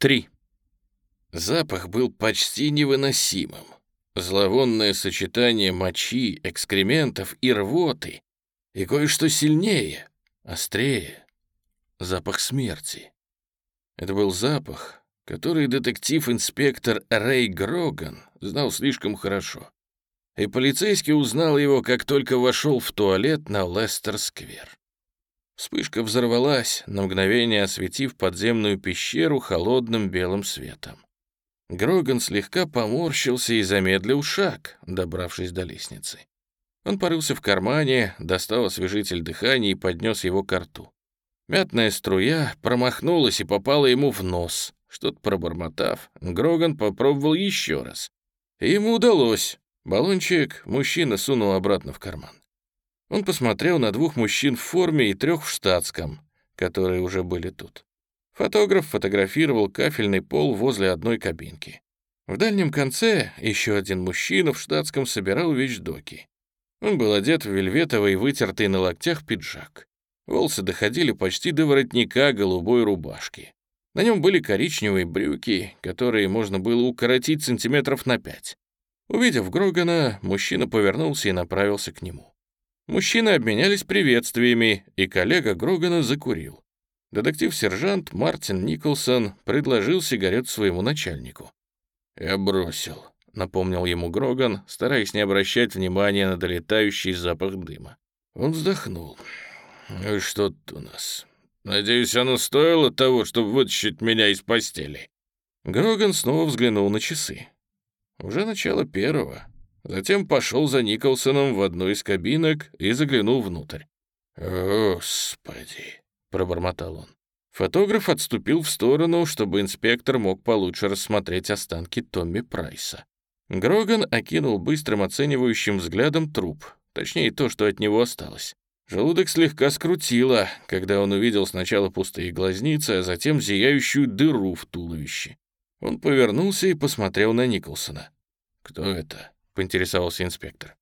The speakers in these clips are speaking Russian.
3. Запах был почти невыносимым. Зловонное сочетание мочи, экскрементов и рвоты. И кое-что сильнее, острее. Запах смерти. Это был запах, который детектив-инспектор Рэй Гроган знал слишком хорошо. И полицейский узнал его, как только вошел в туалет на Лестер-сквер. Вспышка взорвалась, на мгновение осветив подземную пещеру холодным белым светом. Гроган слегка поморщился и замедлил шаг, добравшись до лестницы. Он порылся в кармане, достал освежитель дыхания и поднес его к рту. Мятная струя промахнулась и попала ему в нос. Что-то пробормотав, Гроган попробовал еще раз. Ему удалось. Баллончик мужчина сунул обратно в карман. Он посмотрел на двух мужчин в форме и трех в штатском, которые уже были тут. Фотограф фотографировал кафельный пол возле одной кабинки. В дальнем конце еще один мужчина в штатском собирал вещдоки. Он был одет в вельветовый вытертый на локтях пиджак. Волосы доходили почти до воротника голубой рубашки. На нем были коричневые брюки, которые можно было укоротить сантиметров на пять. Увидев Грогана, мужчина повернулся и направился к нему. Мужчины обменялись приветствиями, и коллега Грогана закурил. Детектив-сержант Мартин Николсон предложил сигарет своему начальнику. «Я бросил», — напомнил ему Гроган, стараясь не обращать внимания на долетающий запах дыма. Он вздохнул. «Ну и что тут у нас? Надеюсь, оно стоило того, чтобы вытащить меня из постели». Гроган снова взглянул на часы. Уже начало первого. Затем пошел за Николсоном в одну из кабинок и заглянул внутрь. «Господи!» — пробормотал он. Фотограф отступил в сторону, чтобы инспектор мог получше рассмотреть останки Томми Прайса. Гроган окинул быстрым оценивающим взглядом труп, точнее то, что от него осталось. Желудок слегка скрутило, когда он увидел сначала пустые глазницы, а затем зияющую дыру в туловище. Он повернулся и посмотрел на Николсона. «Кто это?» — поинтересовался инспектор.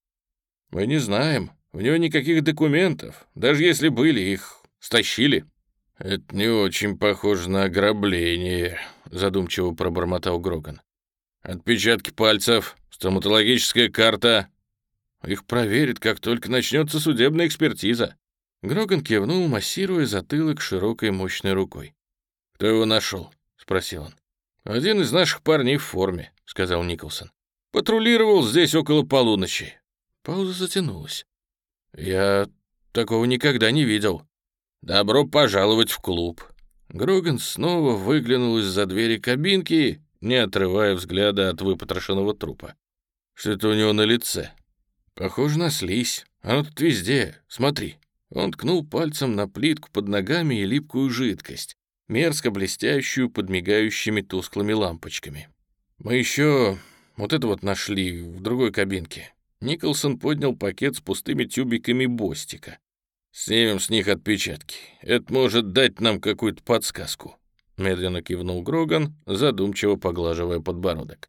«Мы не знаем. У него никаких документов. Даже если были, их стащили». «Это не очень похоже на ограбление», — задумчиво пробормотал Гроган. «Отпечатки пальцев, стоматологическая карта. Их проверят, как только начнется судебная экспертиза». Гроган кивнул, массируя затылок широкой мощной рукой. «Кто его нашел?» — спросил он. «Один из наших парней в форме», — сказал Николсон. «Патрулировал здесь около полуночи». Пауза затянулась. «Я такого никогда не видел». «Добро пожаловать в клуб». Гроган снова выглянул из-за двери кабинки, не отрывая взгляда от выпотрошенного трупа. «Что это у него на лице?» «Похоже на слизь. Оно тут везде. Смотри». Он ткнул пальцем на плитку под ногами и липкую жидкость мерзко блестящую под мигающими тусклыми лампочками. «Мы еще вот это вот нашли в другой кабинке». Николсон поднял пакет с пустыми тюбиками бостика. «Снимем с них отпечатки. Это может дать нам какую-то подсказку», — медленно кивнул Гроган, задумчиво поглаживая подбородок.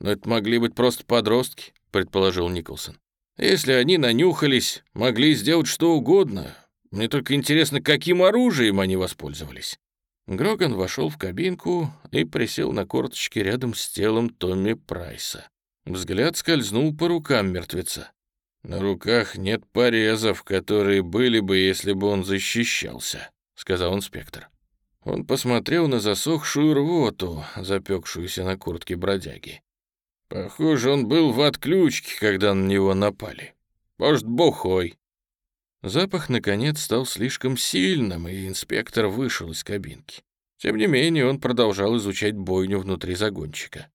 «Но это могли быть просто подростки», — предположил Николсон. «Если они нанюхались, могли сделать что угодно. Мне только интересно, каким оружием они воспользовались». Гроган вошел в кабинку и присел на корточки рядом с телом Томми Прайса. Взгляд скользнул по рукам мертвеца. «На руках нет порезов, которые были бы, если бы он защищался», — сказал инспектор. Он посмотрел на засохшую рвоту, запекшуюся на куртке бродяги. Похоже, он был в отключке, когда на него напали. Может, бухой. Запах, наконец, стал слишком сильным, и инспектор вышел из кабинки. Тем не менее, он продолжал изучать бойню внутри загончика.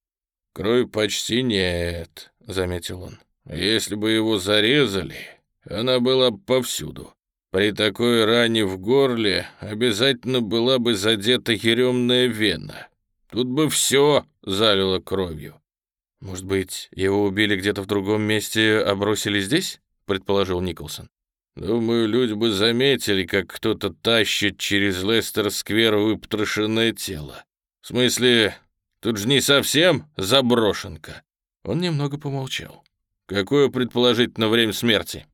«Крови почти нет», — заметил он. «Если бы его зарезали, она была повсюду. При такой ране в горле обязательно была бы задета еремная вена. Тут бы все залило кровью». «Может быть, его убили где-то в другом месте, а бросили здесь?» — предположил Николсон. Думаю, люди бы заметили, как кто-то тащит через Лестер-сквер выпотрошенное тело. В смысле, тут же не совсем заброшенка. Он немного помолчал. Какое предположительно время смерти?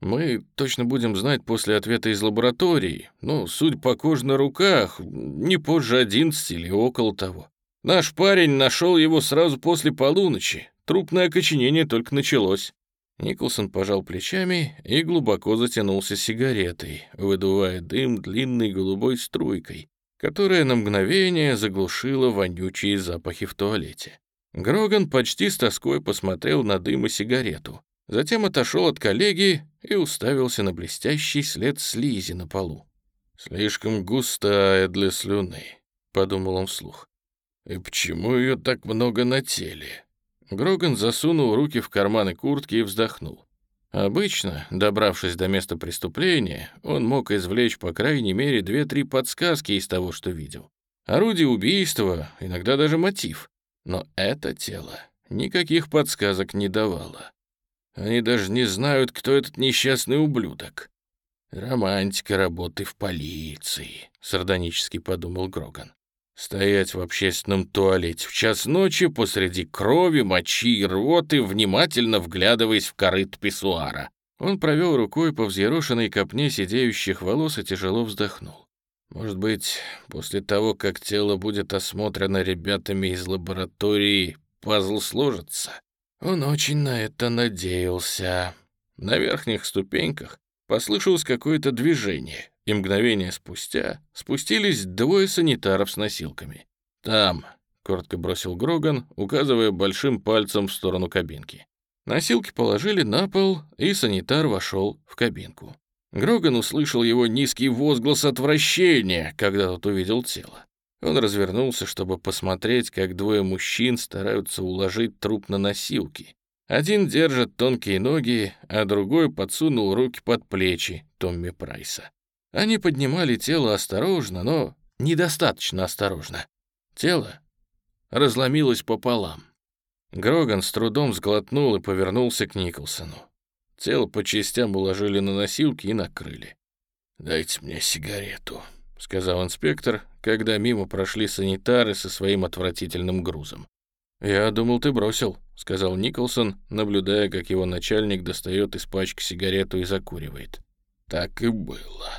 Мы точно будем знать после ответа из лаборатории, но, судя по коже на руках, не позже одиннадцати или около того. Наш парень нашел его сразу после полуночи. Трупное окоченение только началось». Николсон пожал плечами и глубоко затянулся сигаретой, выдувая дым длинной голубой струйкой, которая на мгновение заглушила вонючие запахи в туалете. Гроган почти с тоской посмотрел на дым и сигарету, затем отошел от коллеги и уставился на блестящий след слизи на полу. «Слишком густая для слюны», — подумал он вслух. «И почему ее так много на теле?» Гроган засунул руки в карманы куртки и вздохнул. Обычно, добравшись до места преступления, он мог извлечь по крайней мере две-три подсказки из того, что видел. Орудие убийства, иногда даже мотив. Но это тело никаких подсказок не давало. Они даже не знают, кто этот несчастный ублюдок. «Романтика работы в полиции», — сардонически подумал Гроган. Стоять в общественном туалете в час ночи посреди крови, мочи и рвоты, внимательно вглядываясь в корыт писсуара. Он провел рукой по взъерошенной копне сидеющих волос и тяжело вздохнул. Может быть, после того, как тело будет осмотрено ребятами из лаборатории, пазл сложится? Он очень на это надеялся. На верхних ступеньках послышалось какое-то движение и мгновение спустя спустились двое санитаров с носилками. «Там», — коротко бросил Гроган, указывая большим пальцем в сторону кабинки. Носилки положили на пол, и санитар вошел в кабинку. Гроган услышал его низкий возглас отвращения, когда тот увидел тело. Он развернулся, чтобы посмотреть, как двое мужчин стараются уложить труп на носилки. Один держит тонкие ноги, а другой подсунул руки под плечи Томми Прайса. Они поднимали тело осторожно, но недостаточно осторожно. Тело разломилось пополам. Гроган с трудом сглотнул и повернулся к Николсону. Тело по частям уложили на носилки и накрыли. «Дайте мне сигарету», — сказал инспектор, когда мимо прошли санитары со своим отвратительным грузом. «Я думал, ты бросил», — сказал Николсон, наблюдая, как его начальник достает из пачки сигарету и закуривает. «Так и было»,